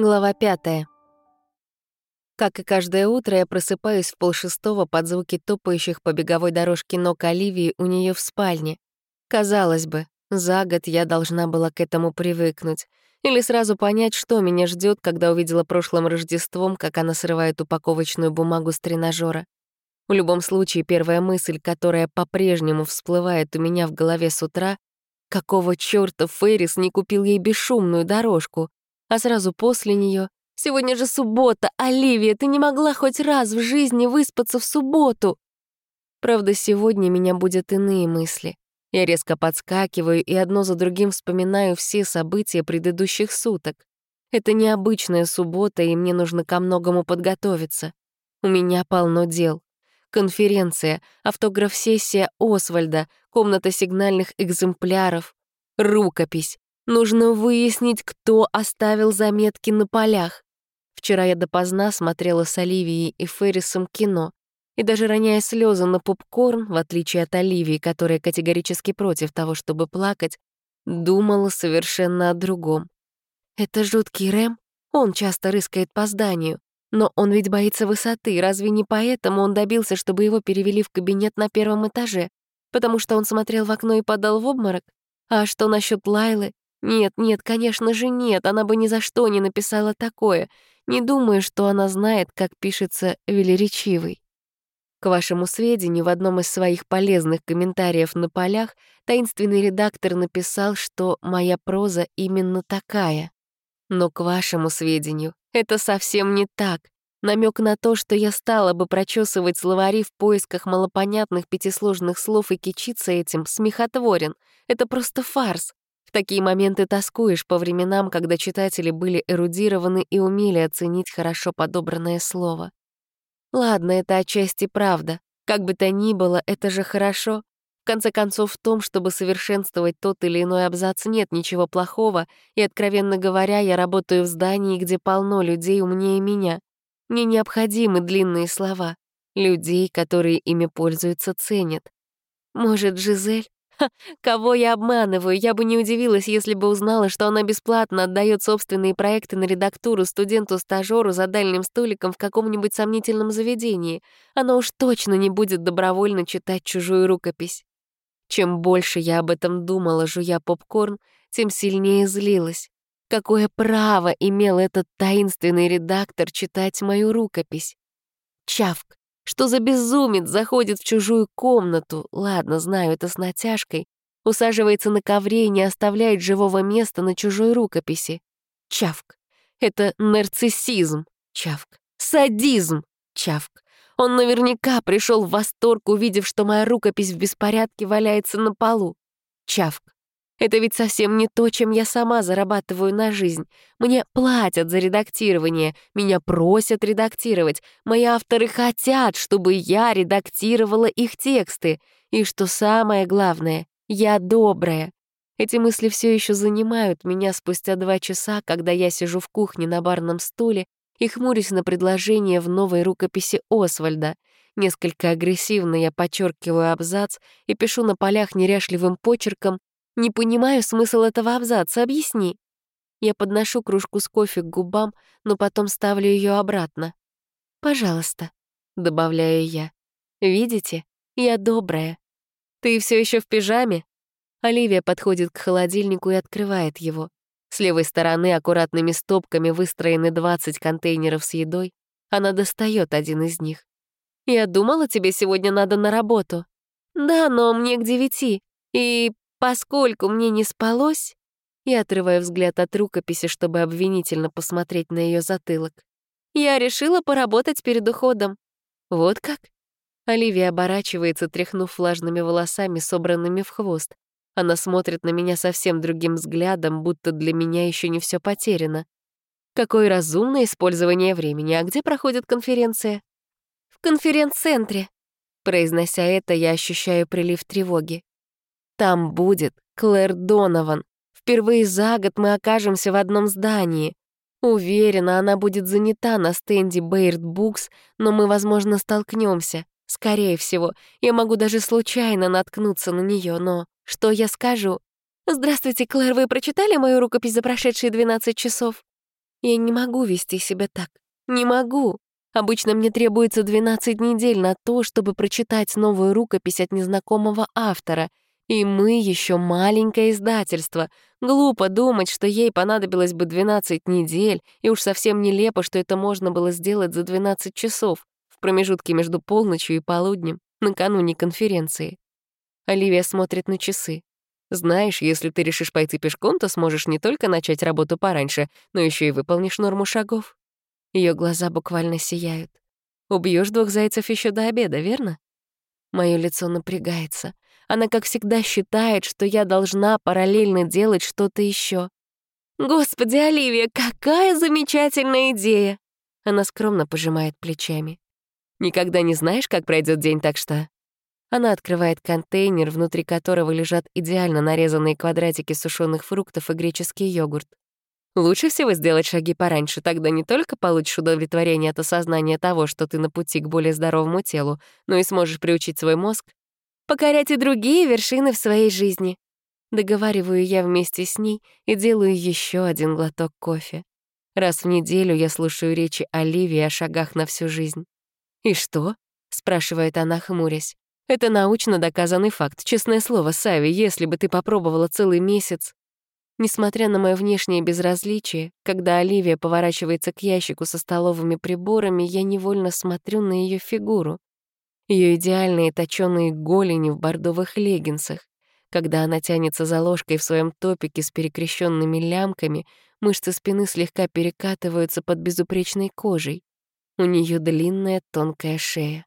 Глава пятая. Как и каждое утро, я просыпаюсь в полшестого под звуки топающих по беговой дорожке ног Оливии у нее в спальне. Казалось бы, за год я должна была к этому привыкнуть. Или сразу понять, что меня ждет, когда увидела прошлым Рождеством, как она срывает упаковочную бумагу с тренажера. В любом случае, первая мысль, которая по-прежнему всплывает у меня в голове с утра, какого чёрта Феррис не купил ей бесшумную дорожку? А сразу после нее «Сегодня же суббота, Оливия, ты не могла хоть раз в жизни выспаться в субботу!» Правда, сегодня меня будут иные мысли. Я резко подскакиваю и одно за другим вспоминаю все события предыдущих суток. Это необычная суббота, и мне нужно ко многому подготовиться. У меня полно дел. Конференция, автограф-сессия Освальда, комната сигнальных экземпляров, рукопись, Нужно выяснить, кто оставил заметки на полях. Вчера я допоздна смотрела с Оливией и Феррисом кино, и даже роняя слезы на попкорн, в отличие от Оливии, которая категорически против того, чтобы плакать, думала совершенно о другом. Это жуткий Рэм, он часто рыскает по зданию, но он ведь боится высоты, разве не поэтому он добился, чтобы его перевели в кабинет на первом этаже? Потому что он смотрел в окно и падал в обморок? А что насчет Лайлы? Нет, нет, конечно же нет, она бы ни за что не написала такое. Не думаю, что она знает, как пишется велеречивый. К вашему сведению, в одном из своих полезных комментариев на полях таинственный редактор написал, что моя проза именно такая. Но к вашему сведению, это совсем не так. Намек на то, что я стала бы прочесывать словари в поисках малопонятных пятисложных слов и кичиться этим, смехотворен. Это просто фарс. В такие моменты тоскуешь по временам, когда читатели были эрудированы и умели оценить хорошо подобранное слово. Ладно, это отчасти правда. Как бы то ни было, это же хорошо. В конце концов, в том, чтобы совершенствовать тот или иной абзац, нет ничего плохого, и, откровенно говоря, я работаю в здании, где полно людей умнее меня. Мне необходимы длинные слова. Людей, которые ими пользуются, ценят. Может, Жизель? Ха, кого я обманываю? Я бы не удивилась, если бы узнала, что она бесплатно отдает собственные проекты на редактуру студенту-стажеру за дальним столиком в каком-нибудь сомнительном заведении. Она уж точно не будет добровольно читать чужую рукопись. Чем больше я об этом думала, жуя попкорн, тем сильнее злилась. Какое право имел этот таинственный редактор читать мою рукопись? Чавк. Что за безумец заходит в чужую комнату, ладно, знаю, это с натяжкой, усаживается на ковре и не оставляет живого места на чужой рукописи. Чавк. Это нарциссизм. Чавк. Садизм. Чавк. Он наверняка пришел в восторг, увидев, что моя рукопись в беспорядке валяется на полу. Чавк. Это ведь совсем не то, чем я сама зарабатываю на жизнь. Мне платят за редактирование, меня просят редактировать. Мои авторы хотят, чтобы я редактировала их тексты. И что самое главное, я добрая. Эти мысли все еще занимают меня спустя два часа, когда я сижу в кухне на барном стуле и хмурюсь на предложение в новой рукописи Освальда. Несколько агрессивно я подчеркиваю абзац и пишу на полях неряшливым почерком «Не понимаю смысл этого абзаца, объясни». Я подношу кружку с кофе к губам, но потом ставлю ее обратно. «Пожалуйста», — добавляю я. «Видите, я добрая». «Ты все еще в пижаме?» Оливия подходит к холодильнику и открывает его. С левой стороны аккуратными стопками выстроены 20 контейнеров с едой. Она достает один из них. «Я думала, тебе сегодня надо на работу». «Да, но мне к девяти. И Поскольку мне не спалось, я отрываю взгляд от рукописи, чтобы обвинительно посмотреть на ее затылок. Я решила поработать перед уходом. Вот как? Оливия оборачивается, тряхнув влажными волосами, собранными в хвост. Она смотрит на меня совсем другим взглядом, будто для меня еще не все потеряно. Какое разумное использование времени. А где проходит конференция? В конференц-центре. Произнося это, я ощущаю прилив тревоги. Там будет Клэр Донован. Впервые за год мы окажемся в одном здании. Уверена, она будет занята на стенде Бэйрд Букс, но мы, возможно, столкнемся. Скорее всего, я могу даже случайно наткнуться на нее, но что я скажу? «Здравствуйте, Клэр, вы прочитали мою рукопись за прошедшие 12 часов?» Я не могу вести себя так. Не могу. Обычно мне требуется 12 недель на то, чтобы прочитать новую рукопись от незнакомого автора. И мы еще маленькое издательство. Глупо думать, что ей понадобилось бы 12 недель, и уж совсем нелепо, что это можно было сделать за 12 часов в промежутке между полночью и полуднем, накануне конференции. Оливия смотрит на часы. Знаешь, если ты решишь пойти пешком, то сможешь не только начать работу пораньше, но еще и выполнишь норму шагов. Ее глаза буквально сияют. Убьешь двух зайцев еще до обеда, верно? Мое лицо напрягается. Она, как всегда, считает, что я должна параллельно делать что-то еще. Господи, Оливия, какая замечательная идея! Она скромно пожимает плечами. Никогда не знаешь, как пройдет день, так что она открывает контейнер, внутри которого лежат идеально нарезанные квадратики сушеных фруктов и греческий йогурт. Лучше всего сделать шаги пораньше, тогда не только получишь удовлетворение от осознания того, что ты на пути к более здоровому телу, но и сможешь приучить свой мозг покорять и другие вершины в своей жизни. Договариваю я вместе с ней и делаю еще один глоток кофе. Раз в неделю я слушаю речи Оливии о шагах на всю жизнь. «И что?» — спрашивает она, хмурясь. Это научно доказанный факт. Честное слово, Сави, если бы ты попробовала целый месяц... Несмотря на мое внешнее безразличие, когда Оливия поворачивается к ящику со столовыми приборами, я невольно смотрю на ее фигуру. Ее идеальные точёные голени в бордовых леггинсах. Когда она тянется за ложкой в своем топике с перекрещенными лямками, мышцы спины слегка перекатываются под безупречной кожей. У нее длинная тонкая шея.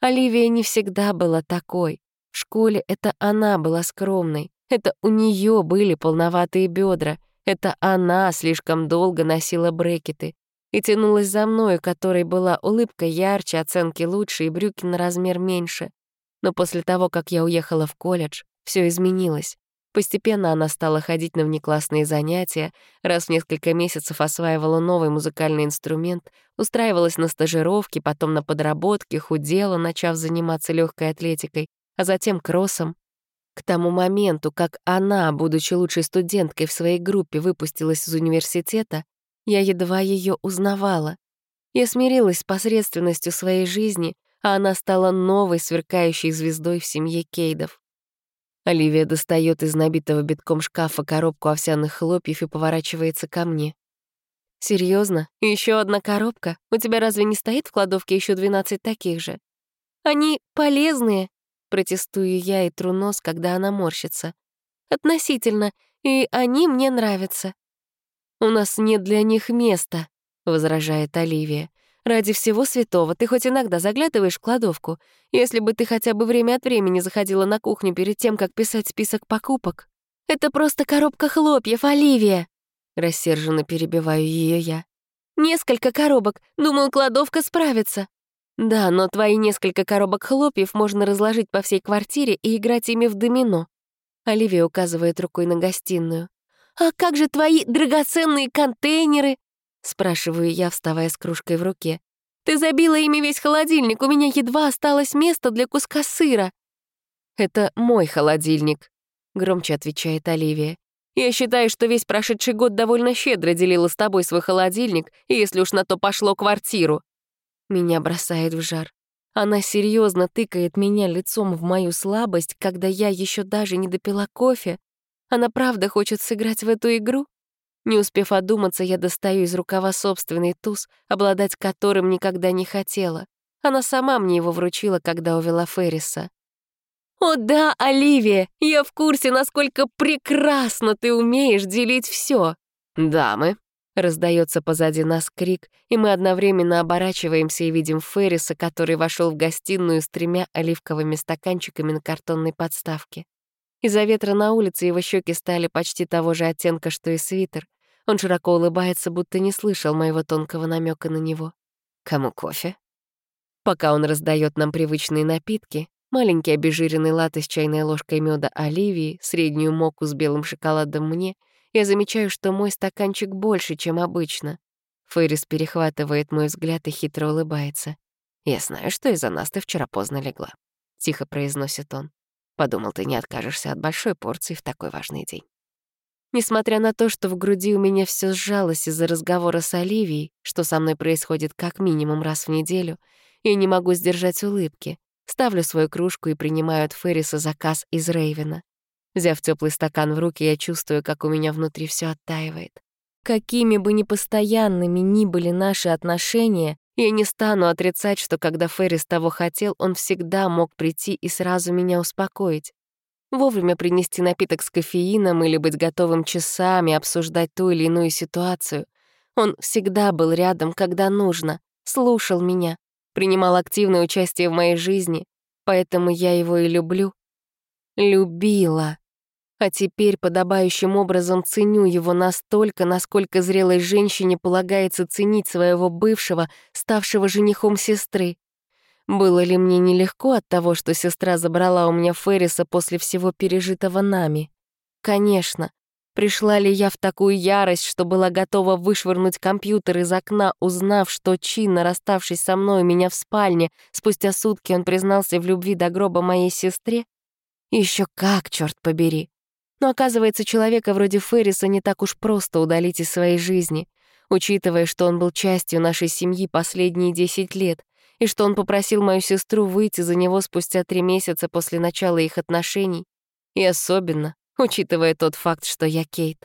Оливия не всегда была такой. В школе это она была скромной. Это у нее были полноватые бедра. Это она слишком долго носила брекеты. И тянулась за мною, которой была улыбка ярче, оценки лучше и брюки на размер меньше. Но после того, как я уехала в колледж, все изменилось. Постепенно она стала ходить на внеклассные занятия, раз в несколько месяцев осваивала новый музыкальный инструмент, устраивалась на стажировки, потом на подработки, худела, начав заниматься легкой атлетикой, а затем кроссом. К тому моменту, как она, будучи лучшей студенткой в своей группе, выпустилась из университета, я едва ее узнавала. Я смирилась с посредственностью своей жизни, а она стала новой сверкающей звездой в семье Кейдов. Оливия достает из набитого битком шкафа коробку овсяных хлопьев и поворачивается ко мне. Серьезно? Еще одна коробка? У тебя разве не стоит в кладовке еще 12 таких же? Они полезные, протестую я и тру нос, когда она морщится. Относительно, и они мне нравятся. У нас нет для них места, возражает Оливия. Ради всего святого, ты хоть иногда заглядываешь в кладовку. Если бы ты хотя бы время от времени заходила на кухню перед тем, как писать список покупок. Это просто коробка хлопьев, Оливия!» Рассерженно перебиваю ее я. «Несколько коробок. Думаю, кладовка справится». «Да, но твои несколько коробок хлопьев можно разложить по всей квартире и играть ими в домино». Оливия указывает рукой на гостиную. «А как же твои драгоценные контейнеры?» Спрашиваю я, вставая с кружкой в руке. «Ты забила ими весь холодильник, у меня едва осталось место для куска сыра». «Это мой холодильник», — громче отвечает Оливия. «Я считаю, что весь прошедший год довольно щедро делила с тобой свой холодильник, и если уж на то пошло квартиру». Меня бросает в жар. Она серьезно тыкает меня лицом в мою слабость, когда я еще даже не допила кофе. Она правда хочет сыграть в эту игру? Не успев одуматься, я достаю из рукава собственный туз, обладать которым никогда не хотела. Она сама мне его вручила, когда увела Ферриса. «О да, Оливия, я в курсе, насколько прекрасно ты умеешь делить все. «Дамы», — раздается позади нас крик, и мы одновременно оборачиваемся и видим Ферриса, который вошел в гостиную с тремя оливковыми стаканчиками на картонной подставке. Из-за ветра на улице его щеки стали почти того же оттенка, что и свитер. Он широко улыбается, будто не слышал моего тонкого намека на него. Кому кофе? Пока он раздает нам привычные напитки, маленький обезжиренный латте с чайной ложкой меда Оливии, среднюю моку с белым шоколадом мне, я замечаю, что мой стаканчик больше, чем обычно. Фейрис перехватывает мой взгляд и хитро улыбается. «Я знаю, что из-за нас ты вчера поздно легла», — тихо произносит он. «Подумал, ты не откажешься от большой порции в такой важный день». Несмотря на то, что в груди у меня все сжалось из-за разговора с Оливией, что со мной происходит как минимум раз в неделю, я не могу сдержать улыбки. Ставлю свою кружку и принимаю от Ферриса заказ из Рейвена. Взяв теплый стакан в руки, я чувствую, как у меня внутри все оттаивает. Какими бы непостоянными ни были наши отношения, я не стану отрицать, что когда Феррис того хотел, он всегда мог прийти и сразу меня успокоить вовремя принести напиток с кофеином или быть готовым часами обсуждать ту или иную ситуацию. Он всегда был рядом, когда нужно, слушал меня, принимал активное участие в моей жизни, поэтому я его и люблю. Любила. А теперь подобающим образом ценю его настолько, насколько зрелой женщине полагается ценить своего бывшего, ставшего женихом сестры. Было ли мне нелегко от того, что сестра забрала у меня Ферриса после всего пережитого нами? Конечно. Пришла ли я в такую ярость, что была готова вышвырнуть компьютер из окна, узнав, что Чин, расставшись со мной у меня в спальне, спустя сутки он признался в любви до гроба моей сестре? Еще как, черт побери. Но оказывается, человека вроде Ферриса не так уж просто удалить из своей жизни, учитывая, что он был частью нашей семьи последние десять лет, и что он попросил мою сестру выйти за него спустя три месяца после начала их отношений, и особенно, учитывая тот факт, что я Кейт.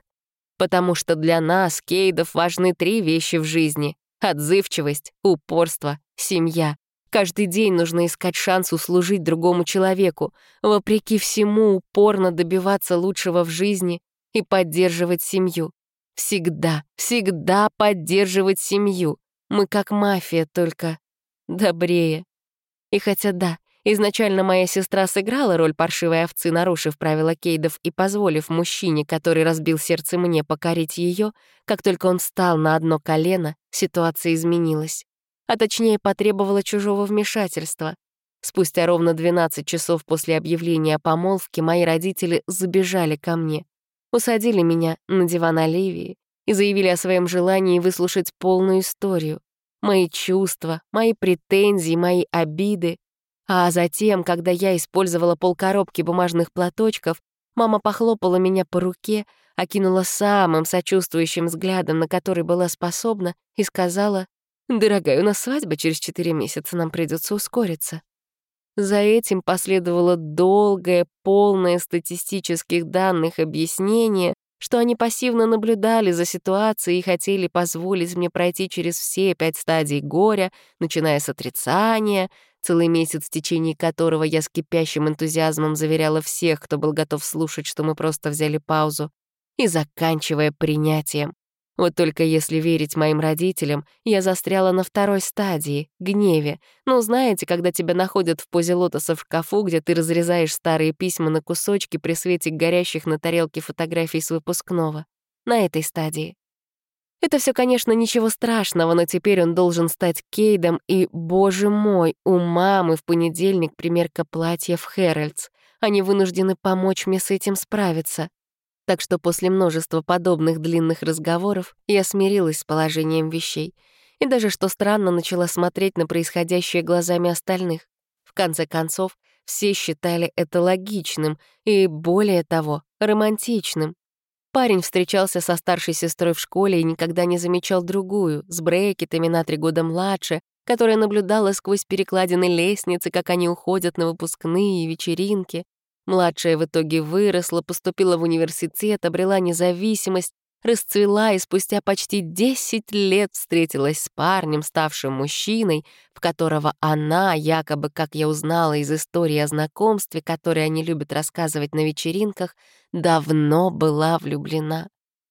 Потому что для нас, Кейдов, важны три вещи в жизни — отзывчивость, упорство, семья. Каждый день нужно искать шанс услужить другому человеку, вопреки всему упорно добиваться лучшего в жизни и поддерживать семью. Всегда, всегда поддерживать семью. Мы как мафия, только добрее. И хотя да, изначально моя сестра сыграла роль паршивой овцы, нарушив правила Кейдов и позволив мужчине, который разбил сердце мне, покорить ее, как только он встал на одно колено, ситуация изменилась. А точнее, потребовала чужого вмешательства. Спустя ровно 12 часов после объявления о помолвке мои родители забежали ко мне, усадили меня на диван Оливии и заявили о своем желании выслушать полную историю, мои чувства, мои претензии, мои обиды. А затем, когда я использовала полкоробки бумажных платочков, мама похлопала меня по руке, окинула самым сочувствующим взглядом, на который была способна, и сказала, «Дорогая, у нас свадьба через четыре месяца, нам придется ускориться». За этим последовало долгое, полное статистических данных объяснение, что они пассивно наблюдали за ситуацией и хотели позволить мне пройти через все пять стадий горя, начиная с отрицания, целый месяц, в течение которого я с кипящим энтузиазмом заверяла всех, кто был готов слушать, что мы просто взяли паузу, и заканчивая принятием. Вот только если верить моим родителям, я застряла на второй стадии — гневе. Ну, знаете, когда тебя находят в позе лотоса в шкафу, где ты разрезаешь старые письма на кусочки при свете горящих на тарелке фотографий с выпускного. На этой стадии. Это все, конечно, ничего страшного, но теперь он должен стать Кейдом, и, боже мой, у мамы в понедельник примерка платья в Хэрольдс. Они вынуждены помочь мне с этим справиться. Так что после множества подобных длинных разговоров я смирилась с положением вещей и даже, что странно, начала смотреть на происходящее глазами остальных. В конце концов, все считали это логичным и, более того, романтичным. Парень встречался со старшей сестрой в школе и никогда не замечал другую, с брекетами на три года младше, которая наблюдала сквозь перекладины лестницы, как они уходят на выпускные и вечеринки. Младшая в итоге выросла, поступила в университет, обрела независимость, расцвела и спустя почти 10 лет встретилась с парнем, ставшим мужчиной, в которого она, якобы, как я узнала из истории о знакомстве, которые они любят рассказывать на вечеринках, давно была влюблена.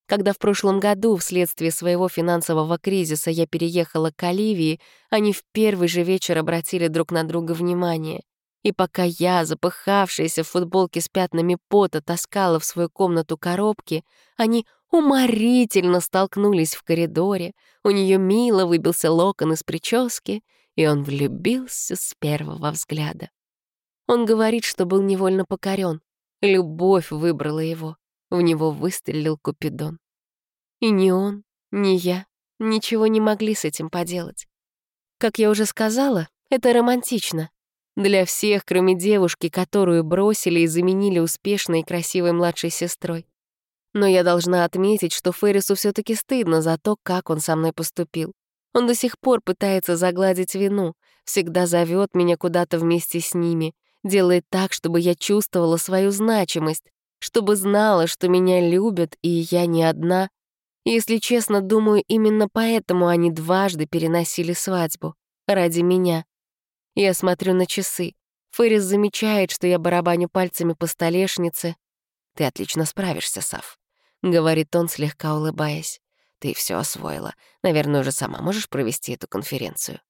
Когда в прошлом году вследствие своего финансового кризиса я переехала к Оливии, они в первый же вечер обратили друг на друга внимание. И пока я, запыхавшаяся в футболке с пятнами пота, таскала в свою комнату коробки, они уморительно столкнулись в коридоре, у нее мило выбился локон из прически, и он влюбился с первого взгляда. Он говорит, что был невольно покорен. Любовь выбрала его. В него выстрелил Купидон. И ни он, ни я ничего не могли с этим поделать. Как я уже сказала, это романтично, для всех, кроме девушки, которую бросили и заменили успешной и красивой младшей сестрой. Но я должна отметить, что Феррису все таки стыдно за то, как он со мной поступил. Он до сих пор пытается загладить вину, всегда зовет меня куда-то вместе с ними, делает так, чтобы я чувствовала свою значимость, чтобы знала, что меня любят, и я не одна. Если честно, думаю, именно поэтому они дважды переносили свадьбу. Ради меня. Я смотрю на часы. Феррис замечает, что я барабаню пальцами по столешнице. «Ты отлично справишься, Сав», — говорит он, слегка улыбаясь. «Ты все освоила. Наверное, уже сама можешь провести эту конференцию».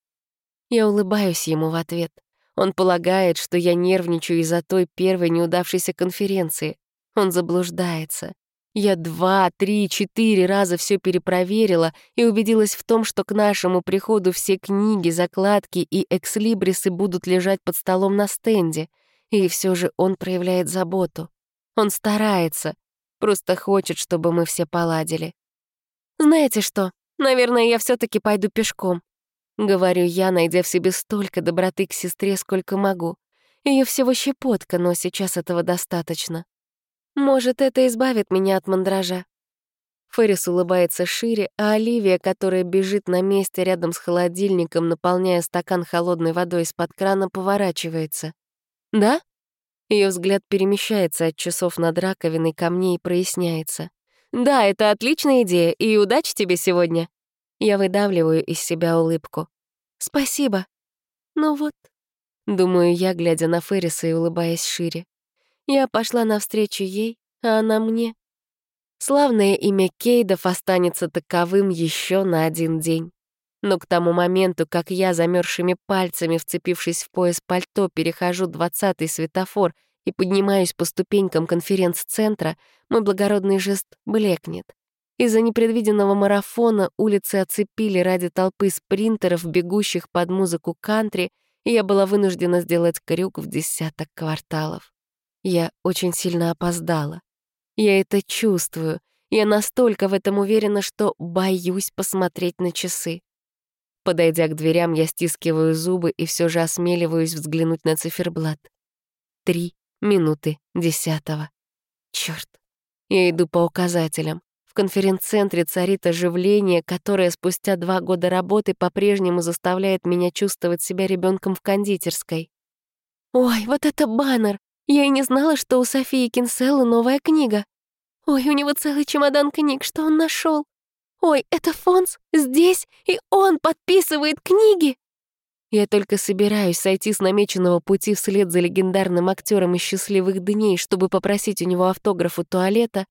Я улыбаюсь ему в ответ. Он полагает, что я нервничаю из-за той первой неудавшейся конференции. Он заблуждается. Я два, три, четыре раза все перепроверила и убедилась в том, что к нашему приходу все книги, закладки и экслибрисы будут лежать под столом на стенде. И все же он проявляет заботу. Он старается, просто хочет, чтобы мы все поладили. «Знаете что? Наверное, я все таки пойду пешком», — говорю я, найдя в себе столько доброты к сестре, сколько могу. Ее всего щепотка, но сейчас этого достаточно. Может, это избавит меня от мандража. Феррис улыбается шире, а Оливия, которая бежит на месте рядом с холодильником, наполняя стакан холодной водой из-под крана, поворачивается. «Да?» Ее взгляд перемещается от часов над раковиной ко мне и проясняется. «Да, это отличная идея, и удачи тебе сегодня!» Я выдавливаю из себя улыбку. «Спасибо!» «Ну вот», — думаю я, глядя на Ферриса и улыбаясь шире. Я пошла навстречу ей, а она мне. Славное имя Кейдов останется таковым еще на один день. Но к тому моменту, как я замерзшими пальцами, вцепившись в пояс пальто, перехожу двадцатый светофор и поднимаюсь по ступенькам конференц-центра, мой благородный жест блекнет. Из-за непредвиденного марафона улицы оцепили ради толпы спринтеров, бегущих под музыку кантри, и я была вынуждена сделать крюк в десяток кварталов. Я очень сильно опоздала. Я это чувствую. Я настолько в этом уверена, что боюсь посмотреть на часы. Подойдя к дверям, я стискиваю зубы и все же осмеливаюсь взглянуть на циферблат. Три минуты десятого. Черт! Я иду по указателям. В конференц-центре царит оживление, которое спустя два года работы по-прежнему заставляет меня чувствовать себя ребенком в кондитерской. «Ой, вот это баннер! Я и не знала, что у Софии Кинселлы новая книга. Ой, у него целый чемодан книг, что он нашел. Ой, это Фонс здесь, и он подписывает книги. Я только собираюсь сойти с намеченного пути вслед за легендарным актером из «Счастливых дней», чтобы попросить у него автограф у туалета,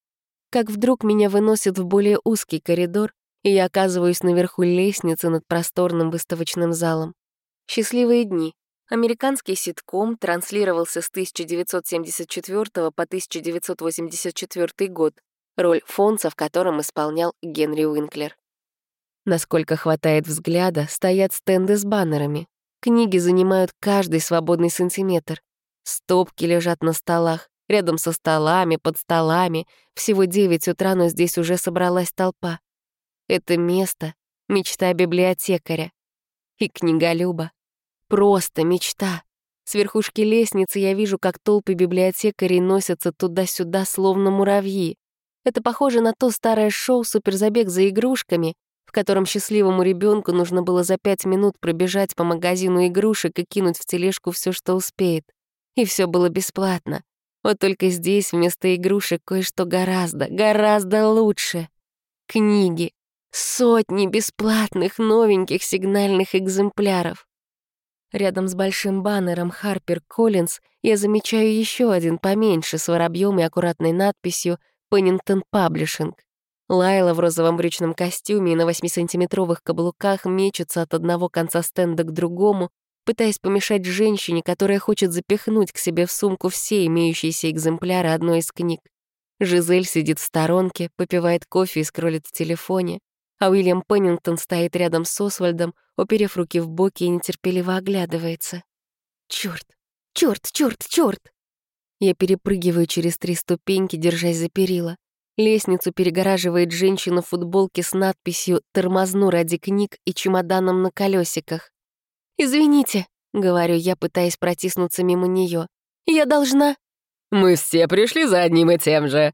как вдруг меня выносят в более узкий коридор, и я оказываюсь наверху лестницы над просторным выставочным залом. Счастливые дни. Американский ситком транслировался с 1974 по 1984 год, роль Фонса в котором исполнял Генри Уинклер. Насколько хватает взгляда, стоят стенды с баннерами. Книги занимают каждый свободный сантиметр. Стопки лежат на столах, рядом со столами, под столами. Всего 9 утра, но здесь уже собралась толпа. Это место — мечта библиотекаря и книголюба. Просто мечта. С верхушки лестницы я вижу, как толпы библиотекарей носятся туда-сюда, словно муравьи. Это похоже на то старое шоу «Суперзабег за игрушками», в котором счастливому ребенку нужно было за пять минут пробежать по магазину игрушек и кинуть в тележку все, что успеет. И все было бесплатно. Вот только здесь вместо игрушек кое-что гораздо, гораздо лучше. Книги. Сотни бесплатных новеньких сигнальных экземпляров. Рядом с большим баннером «Харпер Коллинз» я замечаю еще один поменьше с воробьем и аккуратной надписью «Пеннингтон Паблишинг». Лайла в розовом брючном костюме и на 8-сантиметровых каблуках мечется от одного конца стенда к другому, пытаясь помешать женщине, которая хочет запихнуть к себе в сумку все имеющиеся экземпляры одной из книг. Жизель сидит в сторонке, попивает кофе и скроллит в телефоне а Уильям Пеннингтон стоит рядом с Освальдом, уперев руки в боки и нетерпеливо оглядывается. Чёрт, чёрт, чёрт, чёрт! Я перепрыгиваю через три ступеньки, держась за перила. Лестницу перегораживает женщина в футболке с надписью «Тормозну ради книг» и чемоданом на колесиках. «Извините», — говорю я, пытаясь протиснуться мимо неё. «Я должна...» «Мы все пришли за одним и тем же»,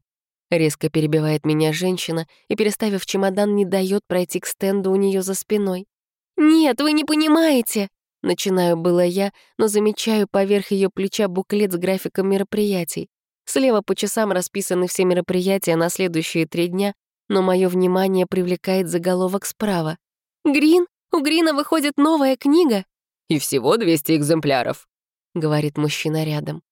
Резко перебивает меня женщина и, переставив чемодан, не дает пройти к стенду у нее за спиной. «Нет, вы не понимаете!» Начинаю было я, но замечаю поверх ее плеча буклет с графиком мероприятий. Слева по часам расписаны все мероприятия на следующие три дня, но мое внимание привлекает заголовок справа. «Грин? У Грина выходит новая книга?» «И всего 200 экземпляров», — говорит мужчина рядом.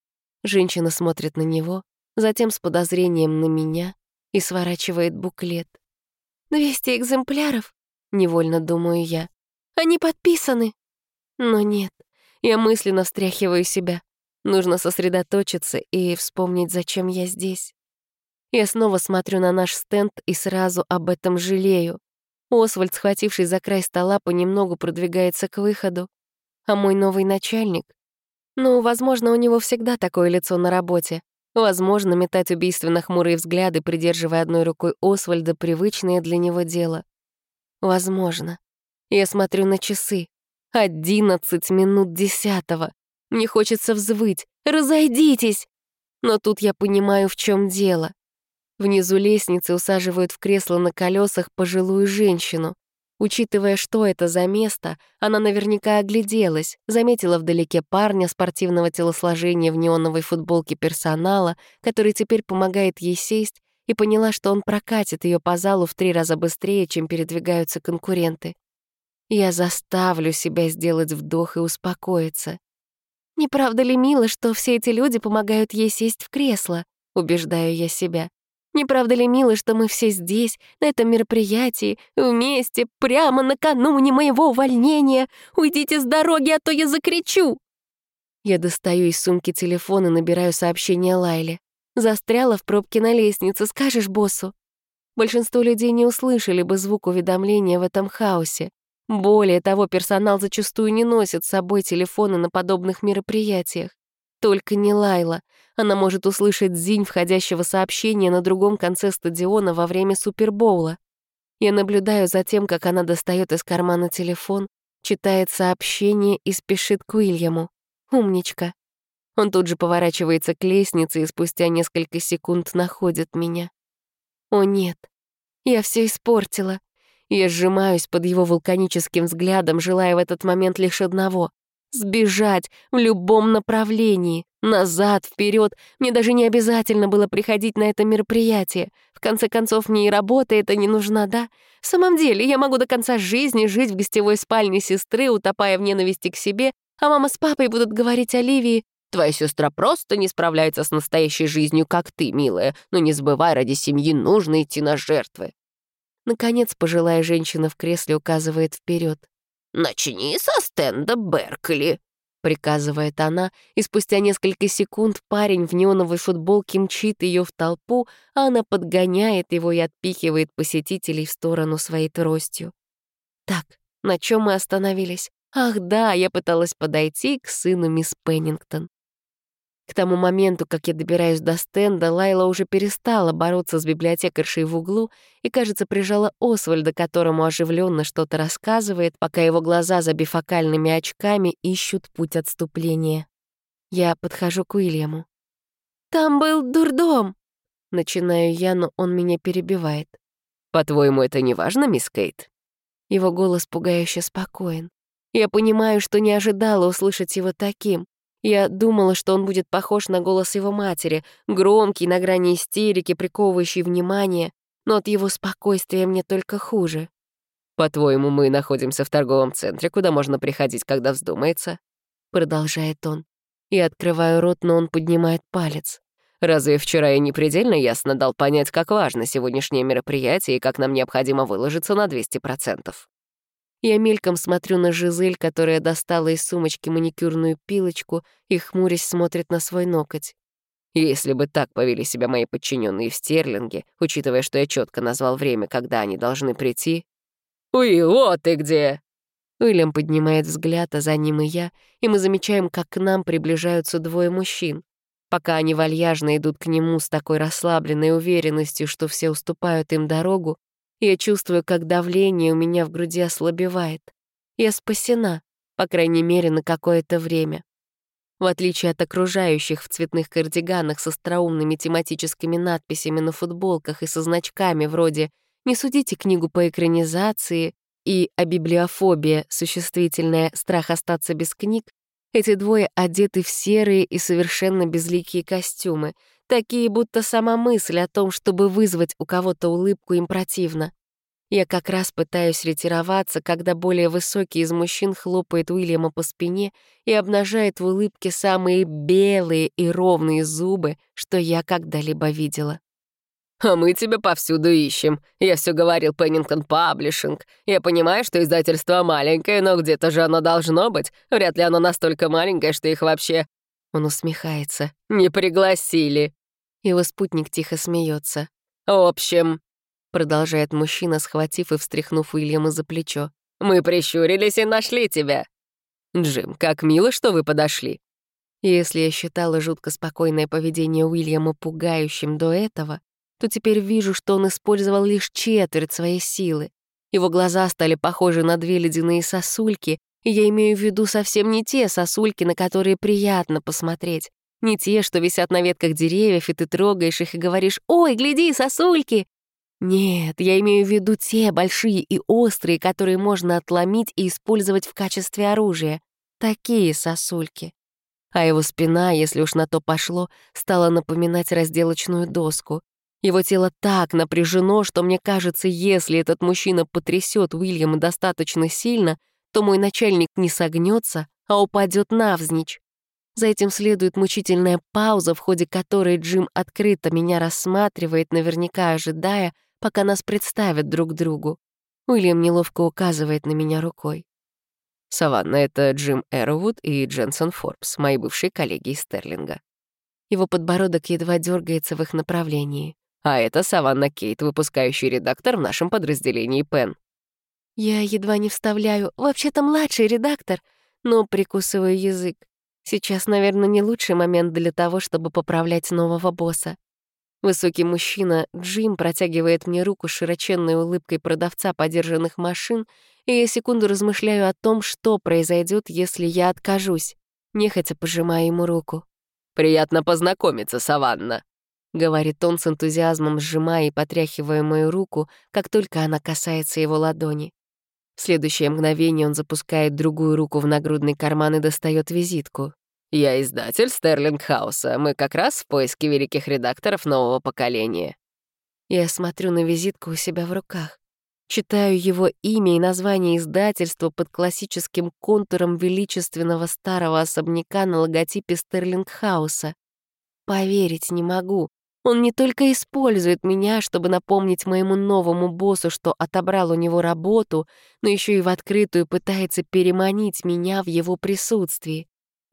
Женщина смотрит на него, затем с подозрением на меня и сворачивает буклет. «Двести экземпляров?» — невольно думаю я. «Они подписаны!» Но нет, я мысленно встряхиваю себя. Нужно сосредоточиться и вспомнить, зачем я здесь. Я снова смотрю на наш стенд и сразу об этом жалею. Освальд, схвативший за край стола, понемногу продвигается к выходу. А мой новый начальник? Ну, возможно, у него всегда такое лицо на работе. Возможно, метать убийственно хмурые взгляды, придерживая одной рукой Освальда, привычное для него дело. Возможно. Я смотрю на часы. Одиннадцать минут десятого. Мне хочется взвыть. «Разойдитесь!» Но тут я понимаю, в чем дело. Внизу лестницы усаживают в кресло на колесах пожилую женщину. Учитывая, что это за место, она наверняка огляделась, заметила вдалеке парня спортивного телосложения в неоновой футболке персонала, который теперь помогает ей сесть, и поняла, что он прокатит ее по залу в три раза быстрее, чем передвигаются конкуренты. Я заставлю себя сделать вдох и успокоиться. «Не правда ли мило, что все эти люди помогают ей сесть в кресло?» — убеждаю я себя. Не правда ли мило, что мы все здесь, на этом мероприятии, вместе, прямо накануне моего увольнения? Уйдите с дороги, а то я закричу!» Я достаю из сумки телефон и набираю сообщение Лайле. «Застряла в пробке на лестнице, скажешь боссу?» Большинство людей не услышали бы звук уведомления в этом хаосе. Более того, персонал зачастую не носит с собой телефоны на подобных мероприятиях. Только не Лайла. Она может услышать зинь входящего сообщения на другом конце стадиона во время Супербоула. Я наблюдаю за тем, как она достает из кармана телефон, читает сообщение и спешит к Уильяму. Умничка. Он тут же поворачивается к лестнице и спустя несколько секунд находит меня. О нет, я все испортила. Я сжимаюсь под его вулканическим взглядом, желая в этот момент лишь одного Сбежать в любом направлении. Назад, вперед. Мне даже не обязательно было приходить на это мероприятие. В конце концов, мне и работа это не нужна, да? В самом деле, я могу до конца жизни жить в гостевой спальне сестры, утопая в ненависти к себе, а мама с папой будут говорить Оливии, «Твоя сестра просто не справляется с настоящей жизнью, как ты, милая, но не забывай, ради семьи нужно идти на жертвы». Наконец, пожилая женщина в кресле указывает вперед. «Начни со стенда Беркли», — приказывает она, и спустя несколько секунд парень в неоновой футболке мчит ее в толпу, а она подгоняет его и отпихивает посетителей в сторону своей тростью. Так, на чем мы остановились? Ах да, я пыталась подойти к сыну мисс Пеннингтон. К тому моменту, как я добираюсь до стенда, Лайла уже перестала бороться с библиотекаршей в углу и, кажется, прижала Освальда, которому оживленно что-то рассказывает, пока его глаза за бифокальными очками ищут путь отступления. Я подхожу к Уильяму. «Там был дурдом!» Начинаю я, но он меня перебивает. «По-твоему, это не важно, мисс Кейт?» Его голос пугающе спокоен. Я понимаю, что не ожидала услышать его таким. Я думала, что он будет похож на голос его матери, громкий, на грани истерики, приковывающий внимание, но от его спокойствия мне только хуже. «По-твоему, мы находимся в торговом центре, куда можно приходить, когда вздумается?» Продолжает он. Я открываю рот, но он поднимает палец. «Разве вчера я не предельно ясно дал понять, как важно сегодняшнее мероприятие и как нам необходимо выложиться на 200%? Я мельком смотрю на Жизель, которая достала из сумочки маникюрную пилочку и, хмурясь, смотрит на свой ноготь. Если бы так повели себя мои подчиненные в Стерлинге, учитывая, что я четко назвал время, когда они должны прийти... «Уи, вот ты где!» Уильям поднимает взгляд, а за ним и я, и мы замечаем, как к нам приближаются двое мужчин. Пока они вальяжно идут к нему с такой расслабленной уверенностью, что все уступают им дорогу, я чувствую, как давление у меня в груди ослабевает. Я спасена, по крайней мере, на какое-то время. В отличие от окружающих в цветных кардиганах с остроумными тематическими надписями на футболках и со значками вроде «Не судите книгу по экранизации» и «А библиофобия, существительное «страх остаться без книг», эти двое одеты в серые и совершенно безликие костюмы, такие, будто сама мысль о том, чтобы вызвать у кого-то улыбку, им противна. Я как раз пытаюсь ретироваться, когда более высокий из мужчин хлопает Уильяма по спине и обнажает в улыбке самые белые и ровные зубы, что я когда-либо видела. «А мы тебя повсюду ищем. Я все говорил Пеннингтон Паблишинг. Я понимаю, что издательство маленькое, но где-то же оно должно быть. Вряд ли оно настолько маленькое, что их вообще...» Он усмехается. «Не пригласили». Его спутник тихо смеется. «В общем, продолжает мужчина, схватив и встряхнув Уильяма за плечо. «Мы прищурились и нашли тебя!» «Джим, как мило, что вы подошли!» Если я считала жутко спокойное поведение Уильяма пугающим до этого, то теперь вижу, что он использовал лишь четверть своей силы. Его глаза стали похожи на две ледяные сосульки, и я имею в виду совсем не те сосульки, на которые приятно посмотреть. Не те, что висят на ветках деревьев, и ты трогаешь их и говоришь «Ой, гляди, сосульки!» Нет, я имею в виду те большие и острые, которые можно отломить и использовать в качестве оружия. Такие сосульки. А его спина, если уж на то пошло, стала напоминать разделочную доску. Его тело так напряжено, что мне кажется, если этот мужчина потрясет Уильяма достаточно сильно, то мой начальник не согнется, а упадет навзничь. За этим следует мучительная пауза, в ходе которой Джим открыто меня рассматривает, наверняка ожидая, пока нас представят друг другу. Уильям неловко указывает на меня рукой. «Саванна — это Джим Эровуд и Дженсон Форбс, мои бывшие коллеги из Стерлинга». Его подбородок едва дергается в их направлении. «А это Саванна Кейт, выпускающий редактор в нашем подразделении Пен». Я едва не вставляю, вообще-то младший редактор, но прикусываю язык. Сейчас, наверное, не лучший момент для того, чтобы поправлять нового босса. Высокий мужчина Джим протягивает мне руку с широченной улыбкой продавца подержанных машин, и я секунду размышляю о том, что произойдет, если я откажусь. Нехотя пожимая ему руку. «Приятно познакомиться, Саванна», — говорит он с энтузиазмом, сжимая и потряхивая мою руку, как только она касается его ладони. В следующее мгновение он запускает другую руку в нагрудный карман и достает визитку. «Я издатель Стерлинг Хауса. Мы как раз в поиске великих редакторов нового поколения». Я смотрю на визитку у себя в руках. Читаю его имя и название издательства под классическим контуром величественного старого особняка на логотипе Стерлинг Хауса. Поверить не могу. Он не только использует меня, чтобы напомнить моему новому боссу, что отобрал у него работу, но еще и в открытую пытается переманить меня в его присутствии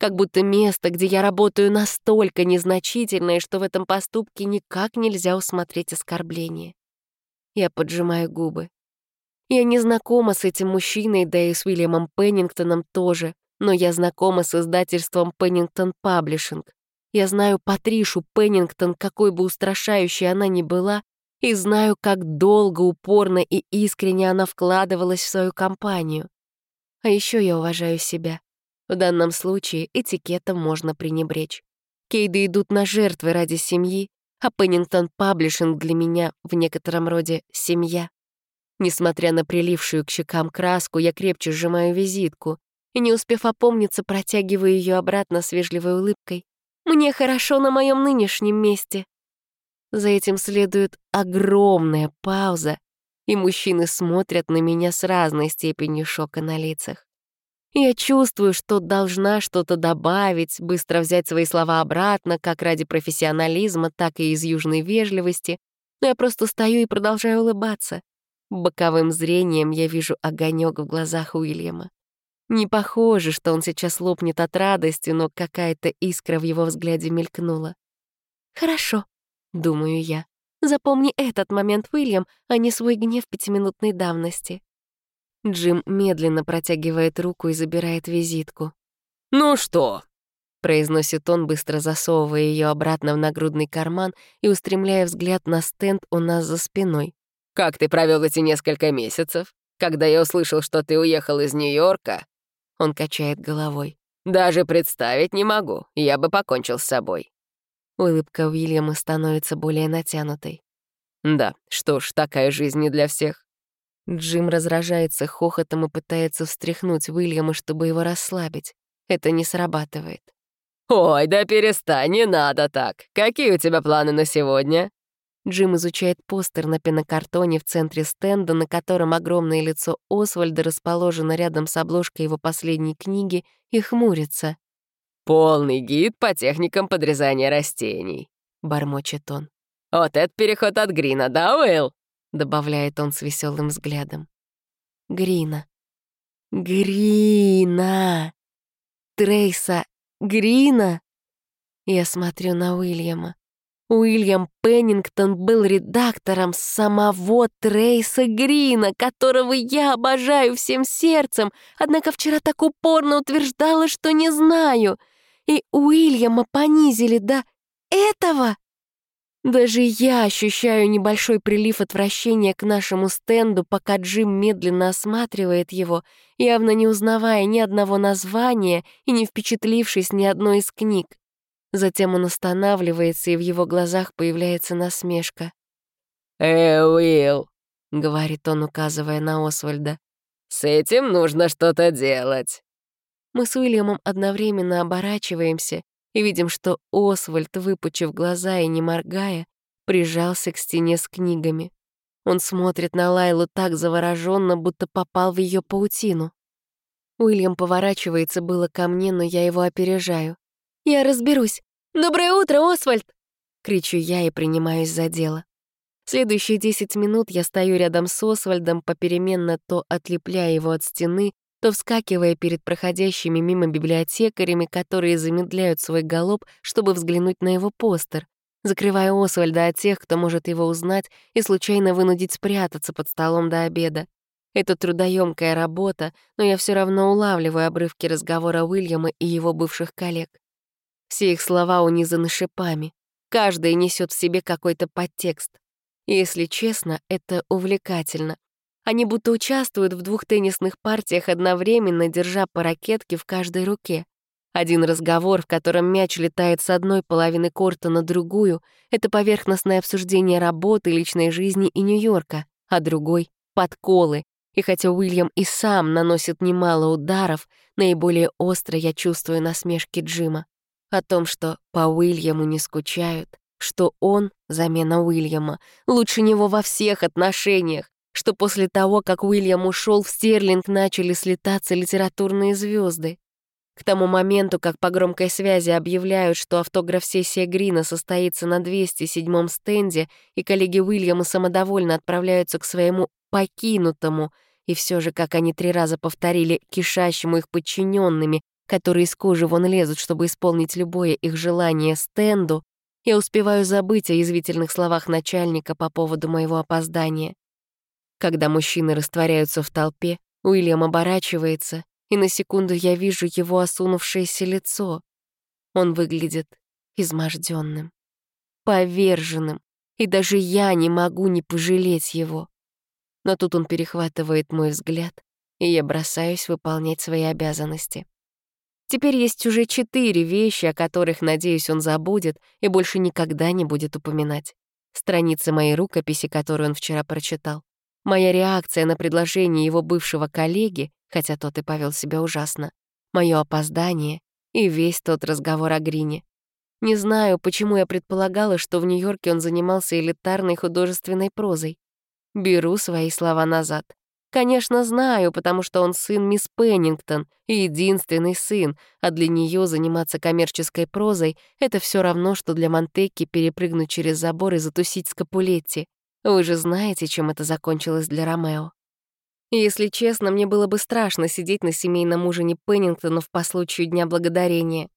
как будто место, где я работаю, настолько незначительное, что в этом поступке никак нельзя усмотреть оскорбление. Я поджимаю губы. Я не знакома с этим мужчиной, да и с Уильямом Пеннингтоном тоже, но я знакома с издательством Пеннингтон Паблишинг. Я знаю Патришу Пеннингтон, какой бы устрашающей она ни была, и знаю, как долго, упорно и искренне она вкладывалась в свою компанию. А еще я уважаю себя. В данном случае этикетом можно пренебречь. Кейды идут на жертвы ради семьи, а Пеннингтон Паблишинг для меня в некотором роде семья. Несмотря на прилившую к щекам краску, я крепче сжимаю визитку и, не успев опомниться, протягиваю ее обратно с вежливой улыбкой. «Мне хорошо на моем нынешнем месте». За этим следует огромная пауза, и мужчины смотрят на меня с разной степенью шока на лицах. Я чувствую, что должна что-то добавить, быстро взять свои слова обратно, как ради профессионализма, так и из южной вежливости, но я просто стою и продолжаю улыбаться. Боковым зрением я вижу огонек в глазах Уильяма. Не похоже, что он сейчас лопнет от радости, но какая-то искра в его взгляде мелькнула. «Хорошо», — думаю я. «Запомни этот момент, Уильям, а не свой гнев пятиминутной давности». Джим медленно протягивает руку и забирает визитку. «Ну что?» — произносит он, быстро засовывая ее обратно в нагрудный карман и устремляя взгляд на стенд у нас за спиной. «Как ты провел эти несколько месяцев? Когда я услышал, что ты уехал из Нью-Йорка...» Он качает головой. Даже представить не могу, я бы покончил с собой». Улыбка Уильяма становится более натянутой. «Да, что ж, такая жизнь не для всех». Джим разражается хохотом и пытается встряхнуть Уильяма, чтобы его расслабить. Это не срабатывает. «Ой, да перестань, не надо так. Какие у тебя планы на сегодня?» Джим изучает постер на пенокартоне в центре стенда, на котором огромное лицо Освальда расположено рядом с обложкой его последней книги, и хмурится. «Полный гид по техникам подрезания растений», — бормочет он. «Вот это переход от Грина, да, Уилл?» — добавляет он с веселым взглядом. Грина. Грина. Трейса Грина. Я смотрю на Уильяма. Уильям Пеннингтон был редактором самого Трейса Грина, которого я обожаю всем сердцем, однако вчера так упорно утверждала, что не знаю. И Уильяма понизили до этого. Даже я ощущаю небольшой прилив отвращения к нашему стенду, пока Джим медленно осматривает его, явно не узнавая ни одного названия и не впечатлившись ни одной из книг. Затем он останавливается, и в его глазах появляется насмешка. «Э, Уилл», — говорит он, указывая на Освальда. «С этим нужно что-то делать». Мы с Уильямом одновременно оборачиваемся и видим, что Освальд, выпучив глаза и не моргая, прижался к стене с книгами. Он смотрит на Лайлу так завороженно, будто попал в ее паутину. Уильям поворачивается было ко мне, но я его опережаю. «Я разберусь. Доброе утро, Освальд!» Кричу я и принимаюсь за дело. Следующие десять минут я стою рядом с Освальдом, попеременно то отлепляя его от стены, то вскакивая перед проходящими мимо библиотекарями, которые замедляют свой галоп, чтобы взглянуть на его постер, закрывая Освальда от тех, кто может его узнать и случайно вынудить спрятаться под столом до обеда. Это трудоемкая работа, но я все равно улавливаю обрывки разговора Уильяма и его бывших коллег. Все их слова унизаны шипами. Каждый несет в себе какой-то подтекст. И, если честно, это увлекательно. Они будто участвуют в двух теннисных партиях одновременно, держа по ракетке в каждой руке. Один разговор, в котором мяч летает с одной половины корта на другую, это поверхностное обсуждение работы, личной жизни и Нью-Йорка, а другой — подколы. И хотя Уильям и сам наносит немало ударов, наиболее остро я чувствую насмешки Джима о том, что по Уильяму не скучают, что он — замена Уильяма, лучше него во всех отношениях, что после того, как Уильям ушел, в Стерлинг начали слетаться литературные звезды. К тому моменту, как по громкой связи объявляют, что автограф-сессия Грина состоится на 207-м стенде, и коллеги Уильяма самодовольно отправляются к своему покинутому, и все же, как они три раза повторили, кишащему их подчиненными, которые из кожи вон лезут, чтобы исполнить любое их желание стенду, я успеваю забыть о язвительных словах начальника по поводу моего опоздания. Когда мужчины растворяются в толпе, Уильям оборачивается, и на секунду я вижу его осунувшееся лицо. Он выглядит изможденным, поверженным, и даже я не могу не пожалеть его. Но тут он перехватывает мой взгляд, и я бросаюсь выполнять свои обязанности. Теперь есть уже четыре вещи, о которых, надеюсь, он забудет и больше никогда не будет упоминать. Страницы моей рукописи, которую он вчера прочитал. Моя реакция на предложение его бывшего коллеги, хотя тот и повел себя ужасно. Мое опоздание и весь тот разговор о Грине. Не знаю, почему я предполагала, что в Нью-Йорке он занимался элитарной художественной прозой. Беру свои слова назад. Конечно, знаю, потому что он сын мисс Пеннингтон, единственный сын, а для нее заниматься коммерческой прозой — это все равно, что для Монтекки перепрыгнуть через забор и затусить с Капулетти. Вы же знаете, чем это закончилось для Ромео. Если честно, мне было бы страшно сидеть на семейном ужине Пеннингтонов по случаю Дня Благодарения.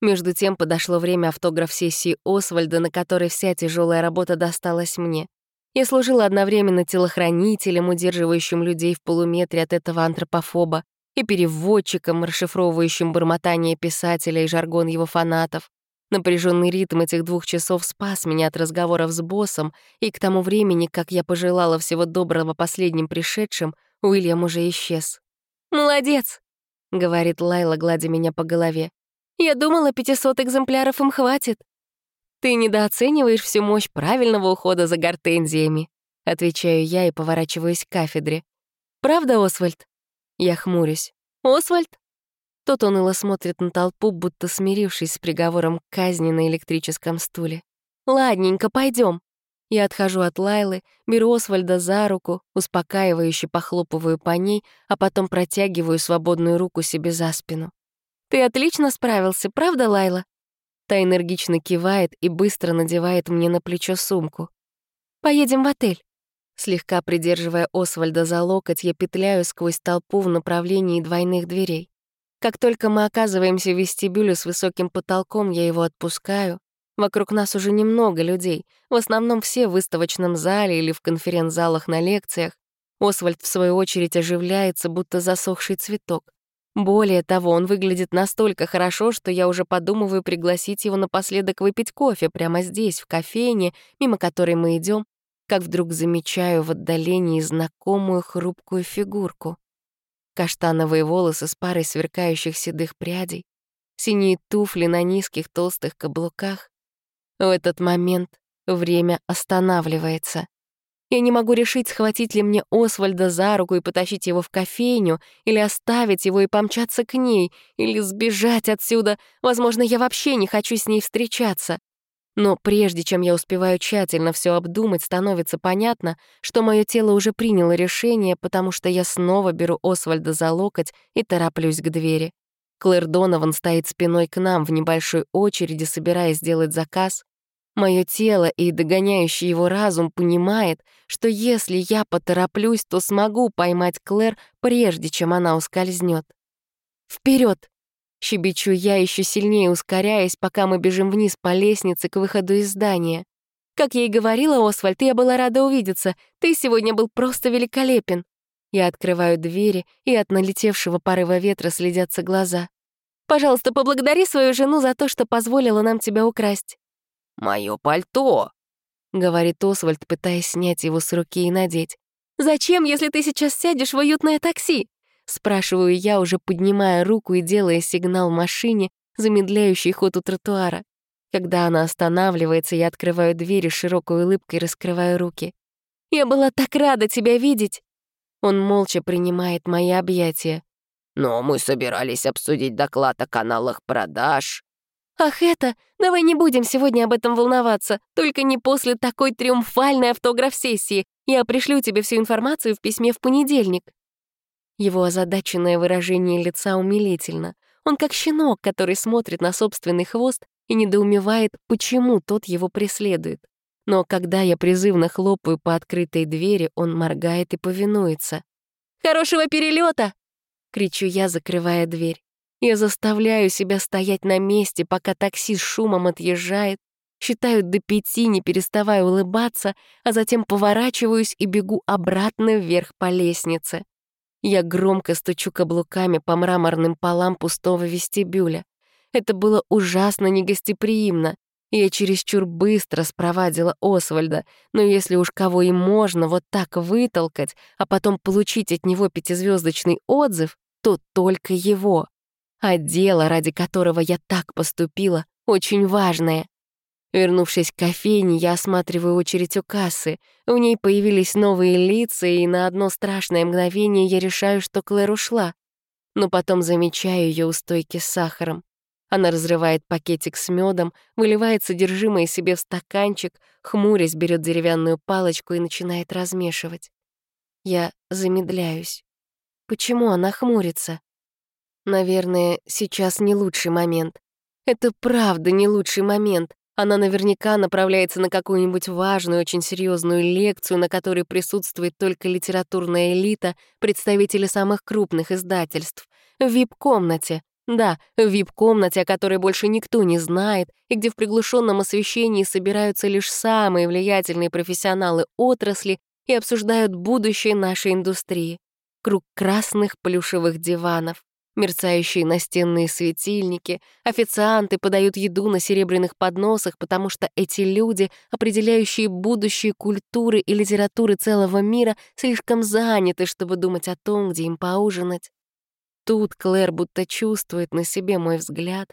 Между тем подошло время автограф-сессии Освальда, на которой вся тяжелая работа досталась мне. Я служила одновременно телохранителем, удерживающим людей в полуметре от этого антропофоба, и переводчиком, расшифровывающим бормотание писателя и жаргон его фанатов. Напряженный ритм этих двух часов спас меня от разговоров с боссом, и к тому времени, как я пожелала всего доброго последним пришедшим, Уильям уже исчез. «Молодец!» — говорит Лайла, гладя меня по голове. «Я думала, 500 экземпляров им хватит». «Ты недооцениваешь всю мощь правильного ухода за гортензиями», — отвечаю я и поворачиваюсь к кафедре. «Правда, Освальд?» Я хмурюсь. «Освальд?» Тот уныло смотрит на толпу, будто смирившись с приговором к казни на электрическом стуле. «Ладненько, пойдем. Я отхожу от Лайлы, беру Освальда за руку, успокаивающе похлопываю по ней, а потом протягиваю свободную руку себе за спину. «Ты отлично справился, правда, Лайла?» Та энергично кивает и быстро надевает мне на плечо сумку. «Поедем в отель». Слегка придерживая Освальда за локоть, я петляю сквозь толпу в направлении двойных дверей. Как только мы оказываемся в вестибюле с высоким потолком, я его отпускаю, Вокруг нас уже немного людей, в основном все в выставочном зале или в конференц-залах на лекциях. Освальд, в свою очередь, оживляется, будто засохший цветок. Более того, он выглядит настолько хорошо, что я уже подумываю пригласить его напоследок выпить кофе прямо здесь, в кофейне, мимо которой мы идем, как вдруг замечаю в отдалении знакомую хрупкую фигурку. Каштановые волосы с парой сверкающих седых прядей, синие туфли на низких толстых каблуках, в этот момент время останавливается. Я не могу решить, схватить ли мне Освальда за руку и потащить его в кофейню, или оставить его и помчаться к ней, или сбежать отсюда. Возможно, я вообще не хочу с ней встречаться. Но прежде чем я успеваю тщательно все обдумать, становится понятно, что мое тело уже приняло решение, потому что я снова беру Освальда за локоть и тороплюсь к двери. Клэр Донован стоит спиной к нам в небольшой очереди, собираясь сделать заказ. Мое тело и догоняющий его разум понимает, что если я потороплюсь, то смогу поймать Клэр, прежде чем она ускользнет. Вперед! Щебечу я, еще сильнее ускоряясь, пока мы бежим вниз по лестнице к выходу из здания. Как я и говорила, Освальд, я была рада увидеться. Ты сегодня был просто великолепен. Я открываю двери, и от налетевшего порыва ветра следятся глаза. Пожалуйста, поблагодари свою жену за то, что позволила нам тебя украсть. «Моё пальто!» — говорит Освальд, пытаясь снять его с руки и надеть. «Зачем, если ты сейчас сядешь в уютное такси?» Спрашиваю я, уже поднимая руку и делая сигнал машине, замедляющей ход у тротуара. Когда она останавливается, я открываю дверь и широкой улыбкой раскрываю руки. «Я была так рада тебя видеть!» Он молча принимает мои объятия. «Но мы собирались обсудить доклад о каналах продаж», «Ах это! Давай не будем сегодня об этом волноваться, только не после такой триумфальной автограф-сессии. Я пришлю тебе всю информацию в письме в понедельник». Его озадаченное выражение лица умилительно. Он как щенок, который смотрит на собственный хвост и недоумевает, почему тот его преследует. Но когда я призывно хлопаю по открытой двери, он моргает и повинуется. «Хорошего перелета! кричу я, закрывая дверь. Я заставляю себя стоять на месте, пока такси с шумом отъезжает, считаю до пяти, не переставая улыбаться, а затем поворачиваюсь и бегу обратно вверх по лестнице. Я громко стучу каблуками по мраморным полам пустого вестибюля. Это было ужасно негостеприимно. Я чересчур быстро спровадила Освальда, но если уж кого и можно вот так вытолкать, а потом получить от него пятизвездочный отзыв, то только его а дело, ради которого я так поступила, очень важное. Вернувшись к кофейне, я осматриваю очередь у кассы. У ней появились новые лица, и на одно страшное мгновение я решаю, что Клэр ушла. Но потом замечаю ее у стойки с сахаром. Она разрывает пакетик с медом, выливает содержимое себе в стаканчик, хмурясь берет деревянную палочку и начинает размешивать. Я замедляюсь. Почему она хмурится? Наверное, сейчас не лучший момент. Это правда не лучший момент. Она наверняка направляется на какую-нибудь важную, очень серьезную лекцию, на которой присутствует только литературная элита, представители самых крупных издательств. В вип-комнате. Да, в вип-комнате, о которой больше никто не знает, и где в приглушенном освещении собираются лишь самые влиятельные профессионалы отрасли и обсуждают будущее нашей индустрии. Круг красных плюшевых диванов, Мерцающие настенные светильники, официанты подают еду на серебряных подносах, потому что эти люди, определяющие будущее культуры и литературы целого мира, слишком заняты, чтобы думать о том, где им поужинать. тут Клэр будто чувствует на себе мой взгляд,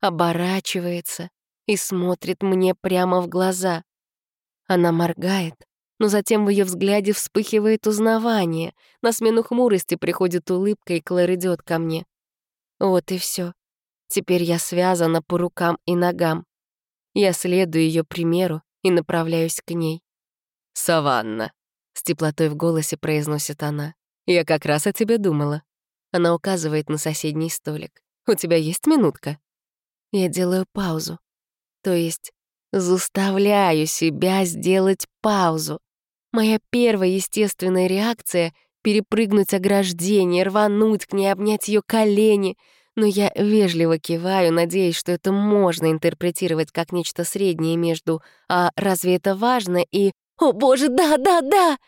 оборачивается и смотрит мне прямо в глаза. Она моргает, но затем в ее взгляде вспыхивает узнавание. На смену хмурости приходит улыбка, и Клэр идет ко мне. Вот и все. Теперь я связана по рукам и ногам. Я следую ее примеру и направляюсь к ней. «Саванна», — с теплотой в голосе произносит она. «Я как раз о тебе думала». Она указывает на соседний столик. «У тебя есть минутка?» Я делаю паузу. То есть заставляю себя сделать паузу. Моя первая естественная реакция — перепрыгнуть ограждение, рвануть к ней, обнять ее колени. Но я вежливо киваю, надеясь, что это можно интерпретировать как нечто среднее между «а разве это важно?» и «О, боже, да, да, да!»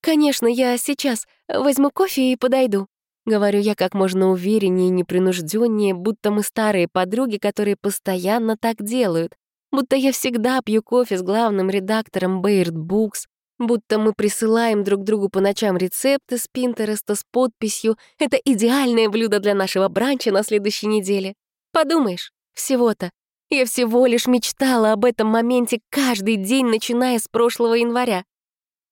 «Конечно, я сейчас возьму кофе и подойду», — говорю я как можно увереннее и непринужденнее, будто мы старые подруги, которые постоянно так делают, будто я всегда пью кофе с главным редактором Bayard Books, Будто мы присылаем друг другу по ночам рецепты с Пинтереста с подписью «Это идеальное блюдо для нашего бранча на следующей неделе». Подумаешь, всего-то. Я всего лишь мечтала об этом моменте каждый день, начиная с прошлого января.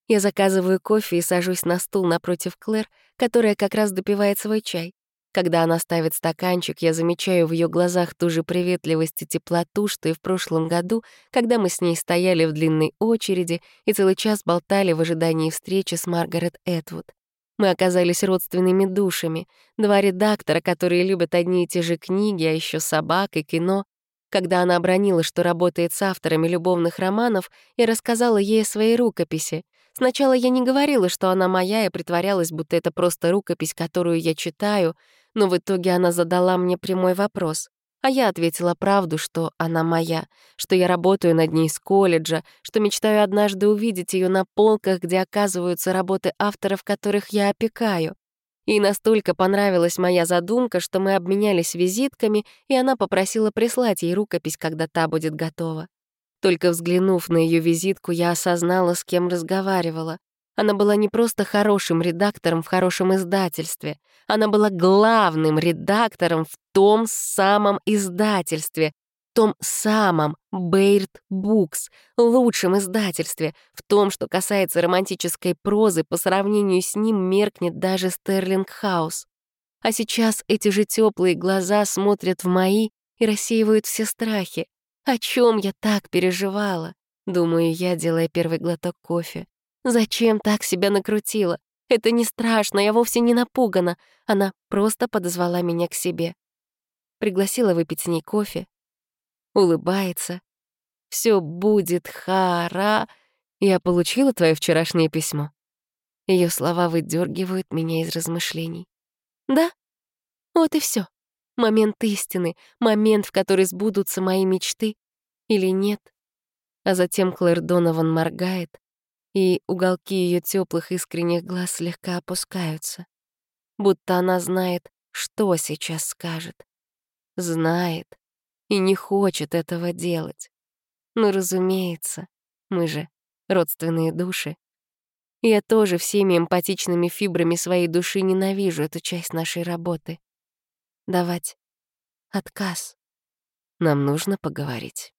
Я заказываю кофе и сажусь на стул напротив Клэр, которая как раз допивает свой чай. Когда она ставит стаканчик, я замечаю в ее глазах ту же приветливость и теплоту, что и в прошлом году, когда мы с ней стояли в длинной очереди и целый час болтали в ожидании встречи с Маргарет Этвуд. Мы оказались родственными душами, два редактора, которые любят одни и те же книги, а еще собак и кино. Когда она обронила, что работает с авторами любовных романов, я рассказала ей о своей рукописи. Сначала я не говорила, что она моя, и притворялась, будто это просто рукопись, которую я читаю — но в итоге она задала мне прямой вопрос. А я ответила правду, что она моя, что я работаю над ней с колледжа, что мечтаю однажды увидеть ее на полках, где оказываются работы авторов, которых я опекаю. Ей настолько понравилась моя задумка, что мы обменялись визитками, и она попросила прислать ей рукопись, когда та будет готова. Только взглянув на ее визитку, я осознала, с кем разговаривала. Она была не просто хорошим редактором в хорошем издательстве, она была главным редактором в том самом издательстве, том самом Бейрт Букс, лучшем издательстве, в том, что касается романтической прозы, по сравнению с ним меркнет даже Стерлинг Хаус. А сейчас эти же теплые глаза смотрят в мои и рассеивают все страхи. О чем я так переживала? Думаю я, делая первый глоток кофе. Зачем так себя накрутила? Это не страшно, я вовсе не напугана. Она просто подозвала меня к себе. Пригласила выпить с ней кофе. Улыбается. Все будет хара. Я получила твое вчерашнее письмо. Ее слова выдергивают меня из размышлений. Да? Вот и все. Момент истины, момент, в который сбудутся мои мечты или нет. А затем Клэр Донован моргает, и уголки ее теплых искренних глаз слегка опускаются, будто она знает, что сейчас скажет. Знает и не хочет этого делать. Но, разумеется, мы же родственные души. Я тоже всеми эмпатичными фибрами своей души ненавижу эту часть нашей работы. Давать отказ. Нам нужно поговорить.